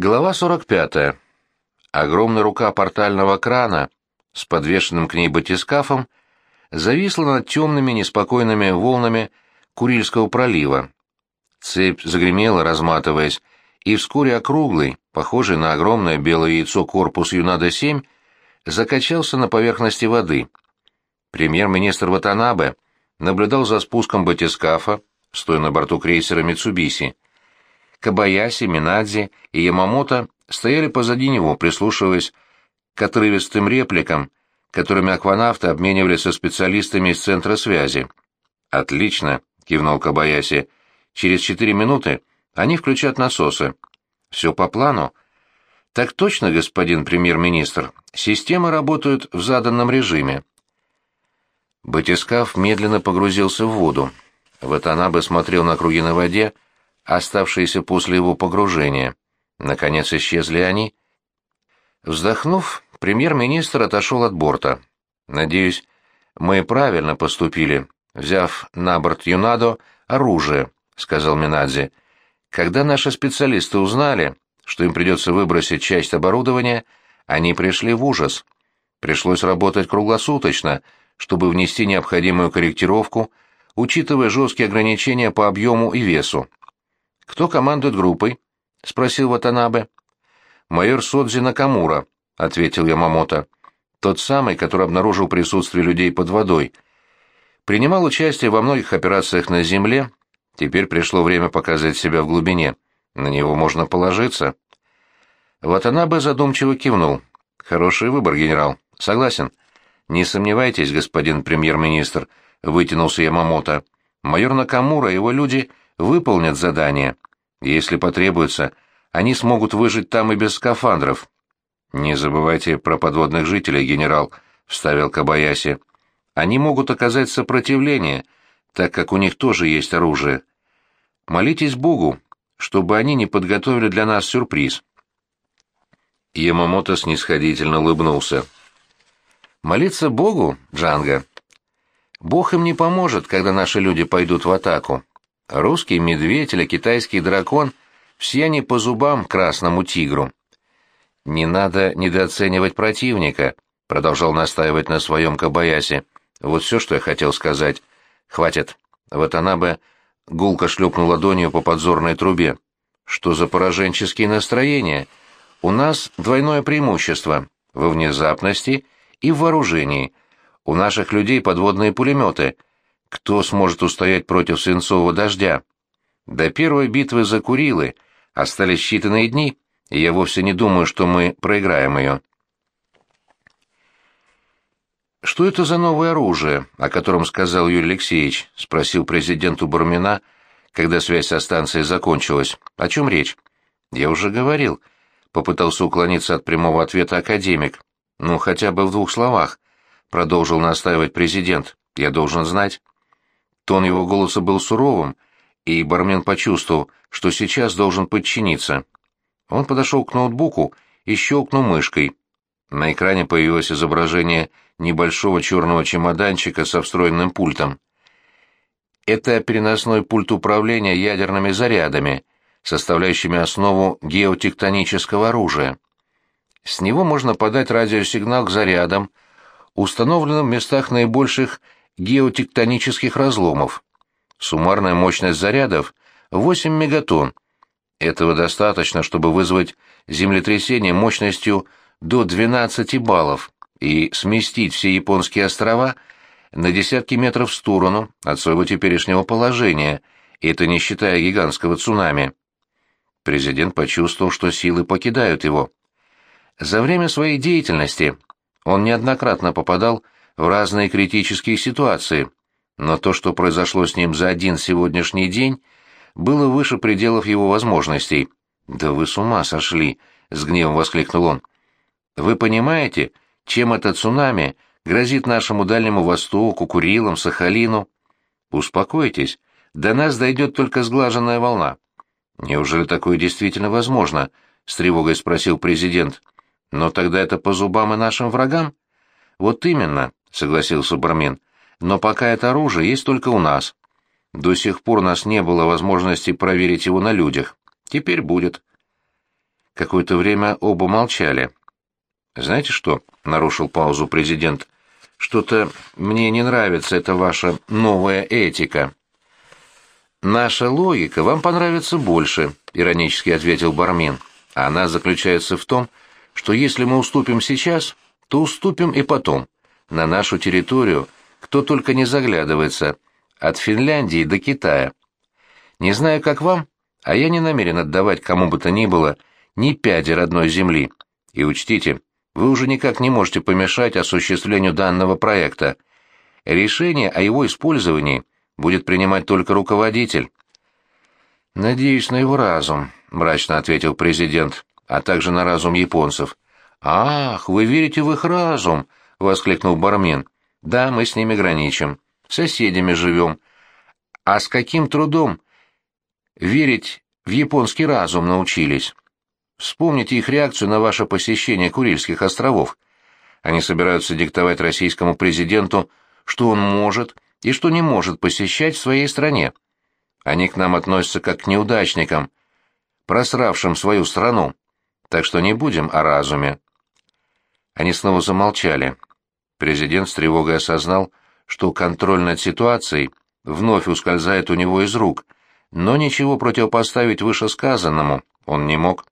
Глава 45. Огромная рука портального крана с подвешенным к ней батискафом зависла над темными неспокойными волнами Курильского пролива. Цепь загремела, разматываясь, и вскоре округлый, похожий на огромное белое яйцо корпус Юнада-7, закачался на поверхности воды. Премьер-министр Ватанабе наблюдал за спуском батискафа, стоя на борту крейсера «Митсубиси». Кабаяси, Минадзе и Ямамото стояли позади него, прислушиваясь к отрывистым репликам, которыми акванавты обменивались со специалистами из центра связи. «Отлично», — кивнул Кабаяси. «Через четыре минуты они включат насосы. Все по плану». «Так точно, господин премьер-министр. Системы работают в заданном режиме». Батискаф медленно погрузился в воду. Ватанабе смотрел на круги на воде, — оставшиеся после его погружения. Наконец исчезли они. Вздохнув, премьер-министр отошел от борта. «Надеюсь, мы правильно поступили, взяв на борт Юнадо оружие», — сказал Минадзе. «Когда наши специалисты узнали, что им придется выбросить часть оборудования, они пришли в ужас. Пришлось работать круглосуточно, чтобы внести необходимую корректировку, учитывая жесткие ограничения по объему и весу. «Кто командует группой?» — спросил Ватанабе. «Майор Содзи Накамура», — ответил Ямамото. «Тот самый, который обнаружил присутствие людей под водой. Принимал участие во многих операциях на Земле. Теперь пришло время показать себя в глубине. На него можно положиться». Ватанабе задумчиво кивнул. «Хороший выбор, генерал. Согласен». «Не сомневайтесь, господин премьер-министр», — вытянулся Ямамото. «Майор Накамура и его люди выполнят задание. Если потребуется, они смогут выжить там и без скафандров. Не забывайте про подводных жителей, генерал, вставил Кабаяси. Они могут оказать сопротивление, так как у них тоже есть оружие. Молитесь Богу, чтобы они не подготовили для нас сюрприз. Ямамото снисходительно улыбнулся. Молиться Богу, Джанга. Бог им не поможет, когда наши люди пойдут в атаку. Русский медведь или китайский дракон — все они по зубам красному тигру. «Не надо недооценивать противника», — продолжал настаивать на своем Кабаясе. «Вот все, что я хотел сказать. Хватит». Вот она бы гулко шлепнула ладонью по подзорной трубе. «Что за пораженческие настроения? У нас двойное преимущество — во внезапности и в вооружении. У наших людей подводные пулеметы — кто сможет устоять против свинцового дождя? До первой битвы за Курилы остались считанные дни, и я вовсе не думаю, что мы проиграем ее. «Что это за новое оружие, о котором сказал Юрий Алексеевич?» — спросил президенту Бармина, когда связь со станцией закончилась. «О чем речь?» «Я уже говорил», — попытался уклониться от прямого ответа академик. «Ну, хотя бы в двух словах», — продолжил настаивать президент. «Я должен знать». Тон его голоса был суровым, и бармен почувствовал, что сейчас должен подчиниться. Он подошел к ноутбуку и щелкнул мышкой. На экране появилось изображение небольшого черного чемоданчика со встроенным пультом. Это переносной пульт управления ядерными зарядами, составляющими основу геотектонического оружия. С него можно подать радиосигнал к зарядам, установленным в местах наибольших геотектонических разломов. Суммарная мощность зарядов — 8 мегатонн. Этого достаточно, чтобы вызвать землетрясение мощностью до 12 баллов и сместить все японские острова на десятки метров в сторону от своего теперешнего положения, это не считая гигантского цунами. Президент почувствовал, что силы покидают его. За время своей деятельности он неоднократно попадал в разные критические ситуации, но то, что произошло с ним за один сегодняшний день, было выше пределов его возможностей. «Да вы с ума сошли!» — с гневом воскликнул он. «Вы понимаете, чем это цунами грозит нашему Дальнему Востоку, Курилам, Сахалину? Успокойтесь, до нас дойдет только сглаженная волна». «Неужели такое действительно возможно?» — с тревогой спросил президент. «Но тогда это по зубам и нашим врагам?» «Вот именно. — согласился Бармен. «Но пока это оружие есть только у нас. До сих пор у нас не было возможности проверить его на людях. Теперь будет». Какое-то время оба молчали. «Знаете что?» — нарушил паузу президент. «Что-то мне не нравится эта ваша новая этика». «Наша логика вам понравится больше», — иронически ответил Бармин. «Она заключается в том, что если мы уступим сейчас, то уступим и потом. На нашу территорию кто только не заглядывается, от Финляндии до Китая. Не знаю, как вам, а я не намерен отдавать кому бы то ни было ни пяди родной земли. И учтите, вы уже никак не можете помешать осуществлению данного проекта. Решение о его использовании будет принимать только руководитель. «Надеюсь на его разум», — мрачно ответил президент, «а также на разум японцев». «Ах, вы верите в их разум!» — воскликнул Бармин. «Да, мы с ними граничим, соседями живем. А с каким трудом верить в японский разум научились?» Вспомните их реакцию на ваше посещение Курильских островов. Они собираются диктовать российскому президенту, что он может и что не может посещать в своей стране. Они к нам относятся как к неудачникам, просравшим свою страну. Так что не будем о разуме. Они снова замолчали. Президент с тревогой осознал, что контроль над ситуацией вновь ускользает у него из рук, но ничего противопоставить вышесказанному он не мог.